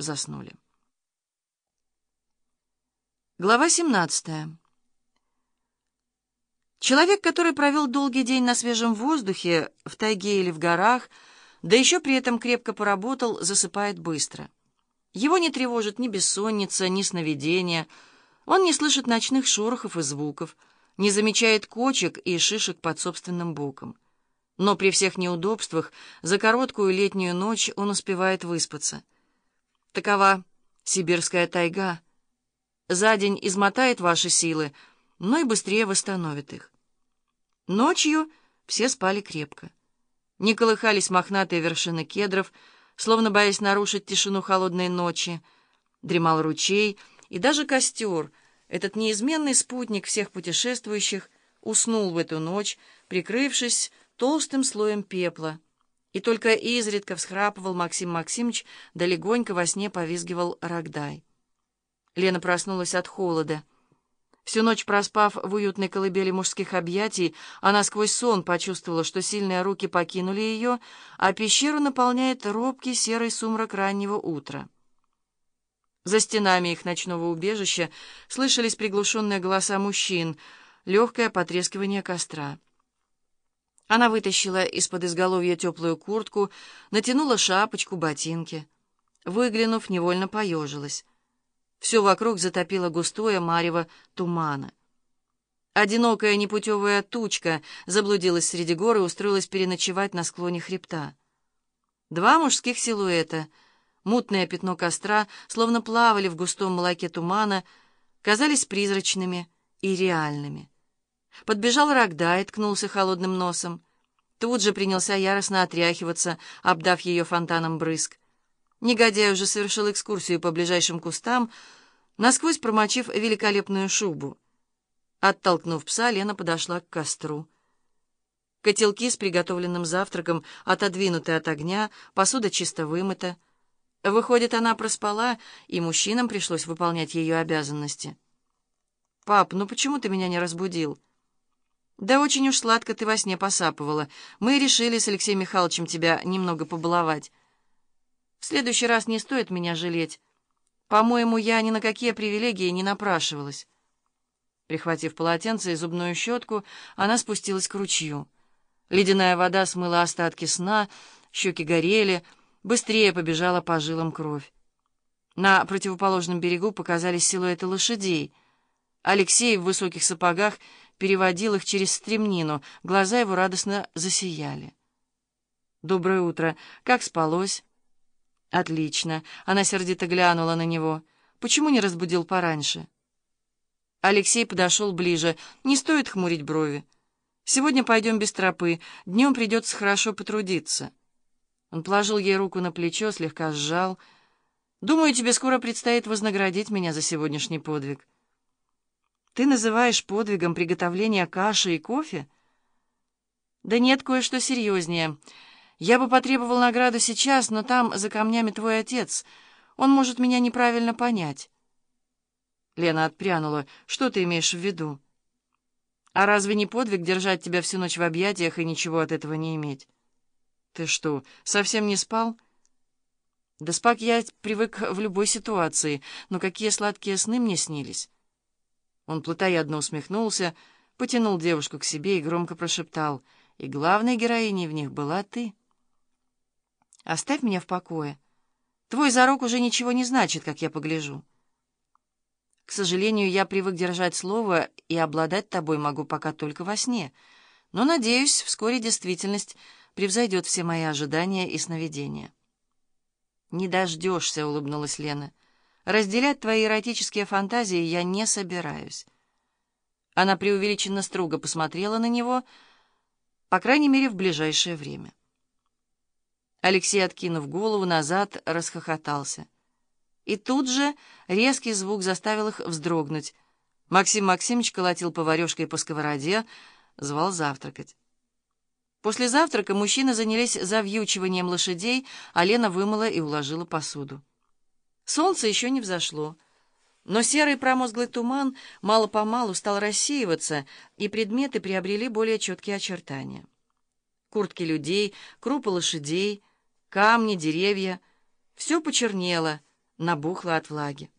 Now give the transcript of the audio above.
заснули. Глава 17. Человек, который провел долгий день на свежем воздухе, в тайге или в горах, да еще при этом крепко поработал, засыпает быстро. Его не тревожит ни бессонница, ни сновидения. Он не слышит ночных шорохов и звуков, не замечает кочек и шишек под собственным боком. Но при всех неудобствах за короткую летнюю ночь он успевает выспаться. Такова сибирская тайга. За день измотает ваши силы, но и быстрее восстановит их. Ночью все спали крепко. Не колыхались мохнатые вершины кедров, словно боясь нарушить тишину холодной ночи. Дремал ручей, и даже костер, этот неизменный спутник всех путешествующих, уснул в эту ночь, прикрывшись толстым слоем пепла. И только изредка всхрапывал Максим Максимович, да легонько во сне повизгивал Рогдай. Лена проснулась от холода. Всю ночь проспав в уютной колыбели мужских объятий, она сквозь сон почувствовала, что сильные руки покинули ее, а пещеру наполняет робкий серый сумрак раннего утра. За стенами их ночного убежища слышались приглушенные голоса мужчин, легкое потрескивание костра. Она вытащила из-под изголовья теплую куртку, натянула шапочку, ботинки. Выглянув, невольно поежилась. Все вокруг затопило густое марево тумана. Одинокая непутевая тучка заблудилась среди гор и устроилась переночевать на склоне хребта. Два мужских силуэта, мутное пятно костра, словно плавали в густом молоке тумана, казались призрачными и реальными. Подбежал Рогдай, ткнулся холодным носом. Тут же принялся яростно отряхиваться, обдав ее фонтаном брызг. Негодяй уже совершил экскурсию по ближайшим кустам, насквозь промочив великолепную шубу. Оттолкнув пса, Лена подошла к костру. Котелки с приготовленным завтраком отодвинуты от огня, посуда чисто вымыта. Выходит, она проспала, и мужчинам пришлось выполнять ее обязанности. «Пап, ну почему ты меня не разбудил?» «Да очень уж сладко ты во сне посапывала. Мы решили с Алексеем Михайловичем тебя немного побаловать». В следующий раз не стоит меня жалеть. По-моему, я ни на какие привилегии не напрашивалась. Прихватив полотенце и зубную щетку, она спустилась к ручью. Ледяная вода смыла остатки сна, щеки горели, быстрее побежала по жилам кровь. На противоположном берегу показались силуэты лошадей. Алексей в высоких сапогах переводил их через стремнину, глаза его радостно засияли. «Доброе утро! Как спалось?» «Отлично!» — она сердито глянула на него. «Почему не разбудил пораньше?» Алексей подошел ближе. «Не стоит хмурить брови. Сегодня пойдем без тропы. Днем придется хорошо потрудиться». Он положил ей руку на плечо, слегка сжал. «Думаю, тебе скоро предстоит вознаградить меня за сегодняшний подвиг». «Ты называешь подвигом приготовление каши и кофе?» «Да нет, кое-что серьезнее». Я бы потребовал награду сейчас, но там, за камнями, твой отец. Он может меня неправильно понять. Лена отпрянула. Что ты имеешь в виду? А разве не подвиг держать тебя всю ночь в объятиях и ничего от этого не иметь? Ты что, совсем не спал? Да спак я привык в любой ситуации, но какие сладкие сны мне снились. Он плотоядно усмехнулся, потянул девушку к себе и громко прошептал. И главной героиней в них была ты. Оставь меня в покое. Твой зарок уже ничего не значит, как я погляжу. К сожалению, я привык держать слово, и обладать тобой могу пока только во сне. Но, надеюсь, вскоре действительность превзойдет все мои ожидания и сновидения. «Не дождешься», — улыбнулась Лена. «Разделять твои эротические фантазии я не собираюсь». Она преувеличенно строго посмотрела на него, по крайней мере, в ближайшее время. Алексей, откинув голову назад, расхохотался. И тут же резкий звук заставил их вздрогнуть. Максим Максимович колотил поварешкой по сковороде, звал завтракать. После завтрака мужчины занялись завьючиванием лошадей, а Лена вымыла и уложила посуду. Солнце еще не взошло, но серый промозглый туман мало-помалу стал рассеиваться, и предметы приобрели более четкие очертания. Куртки людей, крупы лошадей — камни, деревья. Все почернело, набухла от влаги.